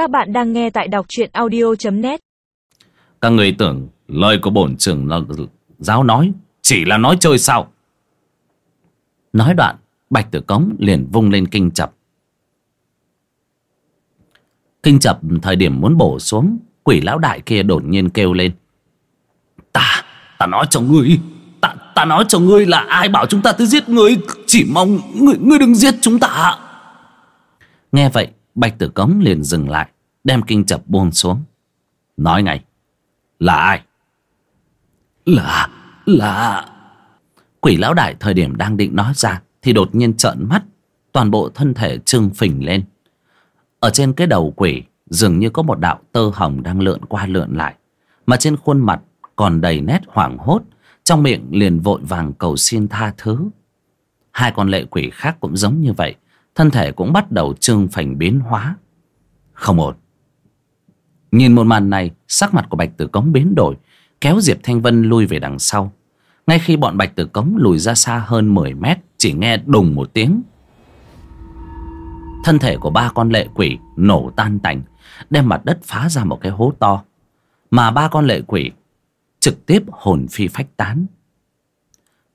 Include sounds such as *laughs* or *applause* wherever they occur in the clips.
Các bạn đang nghe tại đọc truyện audio.net Các người tưởng lời của bổn trưởng là giáo nói Chỉ là nói chơi sao? Nói đoạn Bạch Tử Cống liền vung lên kinh chập. Kinh chập thời điểm muốn bổ xuống Quỷ lão đại kia đột nhiên kêu lên. Ta, ta nói cho ngươi Ta, ta nói cho ngươi là ai bảo chúng ta tới giết ngươi Chỉ mong ngươi, ngươi đừng giết chúng ta Nghe vậy Bạch Tử Cống liền dừng lại, Đem kinh chập buông xuống. Nói ngay, Là ai? Là Là Quỷ lão đại thời điểm đang định nói ra Thì đột nhiên trợn mắt, Toàn bộ thân thể trưng phình lên. Ở trên cái đầu quỷ Dường như có một đạo tơ hồng đang lượn qua lượn lại, Mà trên khuôn mặt Còn đầy nét hoảng hốt, Trong miệng liền vội vàng cầu xin tha thứ. Hai con lệ quỷ khác cũng giống như vậy Thân thể cũng bắt đầu trương phình biến hóa. Không ổn. Nhìn một màn này, Sắc mặt của Bạch Tử Cống biến đổi, Kéo Diệp Thanh Vân lui về đằng sau. Ngay khi bọn Bạch Tử Cống lùi ra xa hơn 10 mét, Chỉ nghe đùng một tiếng. Thân thể của ba con lệ quỷ nổ tan tành, Đem mặt đất phá ra một cái hố to. Mà ba con lệ quỷ Trực tiếp hồn phi phách tán.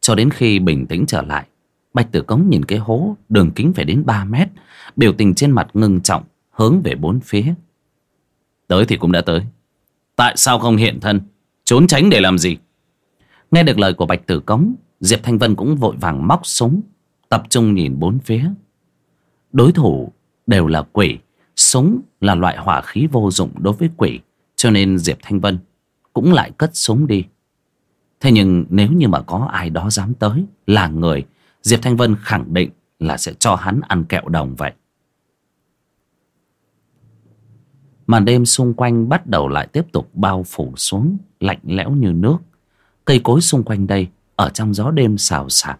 Cho đến khi bình tĩnh trở lại Bạch Tử Cống nhìn cái hố, đường kính phải đến 3 mét, Biểu tình trên mặt ngưng trọng, Hướng về bốn phía. Tới thì cũng đã tới. Tại sao không hiện thân? Trốn tránh để làm gì? Nghe được lời của Bạch Tử Cống, Diệp Thanh Vân cũng vội vàng móc súng, Tập trung nhìn bốn phía. Đối thủ đều là quỷ, Súng là loại hỏa khí vô dụng đối với quỷ, Cho nên Diệp Thanh Vân Cũng lại cất súng đi. Thế nhưng nếu như mà có ai đó dám tới, Là người Diệp Thanh Vân khẳng định là sẽ cho hắn ăn kẹo đồng vậy. Màn đêm xung quanh bắt đầu lại tiếp tục bao phủ xuống, Lạnh lẽo như nước. Cây cối xung quanh đây Ở trong gió đêm xào xạc.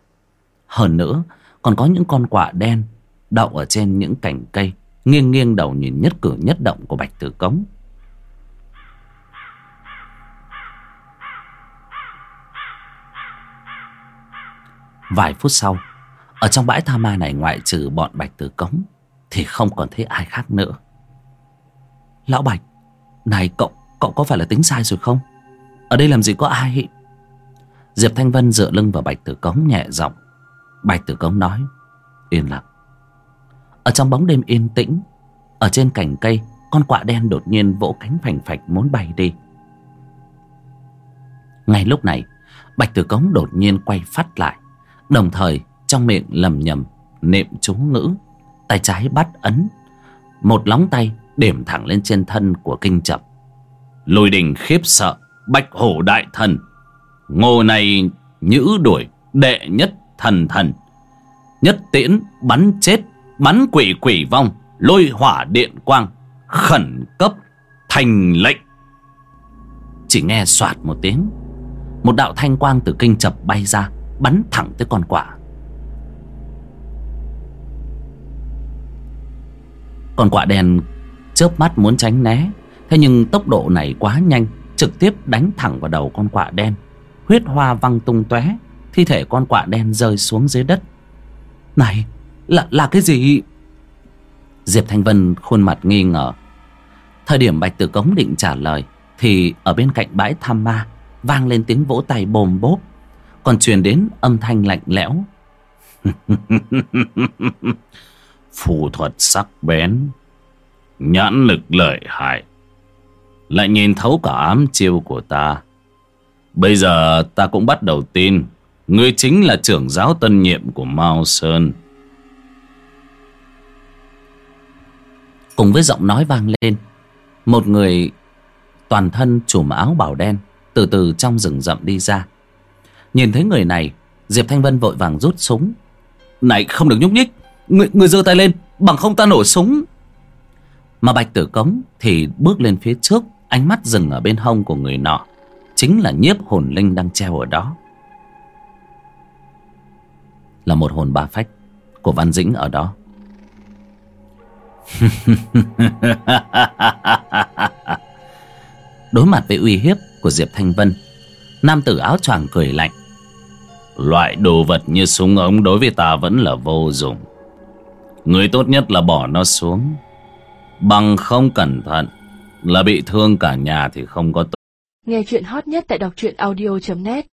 Hơn nữa, còn có những con quạ đen Đậu ở trên những cành cây, Nghiêng nghiêng đầu nhìn nhất cử nhất động của Bạch Tử Cống. Vài phút sau, Ở trong bãi tha ma này ngoại trừ bọn Bạch Tử Cống Thì không còn thấy ai khác nữa. Lão Bạch, Này cậu Cậu có phải là tính sai rồi không? Ở đây làm gì có ai? Diệp Thanh Vân dựa lưng vào Bạch Tử Cống nhẹ giọng. Bạch Tử Cống nói, Yên lặng. Ở trong bóng đêm yên tĩnh, Ở trên cành cây, Con quạ đen đột nhiên vỗ cánh phành phạch muốn bay đi. Ngay lúc này, Bạch Tử Cống đột nhiên quay phát lại. Đồng thời, trong miệng lầm nhầm, Niệm chú ngữ, Tay trái bắt ấn, Một lóng tay điểm thẳng lên trên thân của kinh chập. Lôi đình khiếp sợ, bạch hổ đại thần, ngô này nhữ đuổi đệ nhất thần thần. Nhất tiễn bắn chết, bắn quỷ quỷ vong, lôi hỏa điện quang, khẩn cấp thành lệnh. Chỉ nghe soạt một tiếng, một đạo thanh quang từ kinh chập bay ra bắn thẳng tới con quả con quạ đen chớp mắt muốn tránh né, thế nhưng tốc độ này quá nhanh, trực tiếp đánh thẳng vào đầu con quạ đen. Huyết hoa văng tung tóe, thi thể con quạ đen rơi xuống dưới đất. Này, là là cái gì? Diệp thanh vân khuôn mặt nghi ngờ. Thời điểm bạch tử cống định trả lời, thì ở bên cạnh bãi tham ma, vang lên tiếng vỗ tay bồm bốp còn truyền đến âm thanh lạnh lẽo. *laughs* Phù thuật sắc bén. Nhãn lực lợi hại. Lại nhìn thấu cả ám chiêu của ta. Bây giờ ta cũng bắt đầu tin. Ngươi chính là trưởng giáo tân nhiệm của mao sơn. Cùng với giọng nói vang lên, một người toàn thân trùm áo bảo đen từ từ trong rừng rậm đi ra nhìn thấy người này, diệp thanh vân vội vàng rút súng. Này, không được nhúc nhích. Người người giơ tay lên, bằng không ta nổ súng. Mà Bạch Tử Cống thì bước lên phía trước, Ánh mắt dừng ở bên hông của người nọ. Chính là nhiếp hồn linh đang treo ở đó. Là một hồn ba phách Của Văn Dĩnh ở đó. *laughs* Đối mặt với uy hiếp của Diệp Thanh Vân, Nam tử áo choàng cười lạnh Loại đồ vật như súng ống đối với ta vẫn là vô dụng. Người tốt nhất là bỏ nó xuống. Bằng không cẩn thận Là bị thương cả nhà thì không có tốt Nghe chuyện hot nhất tại đọc truyện audio.net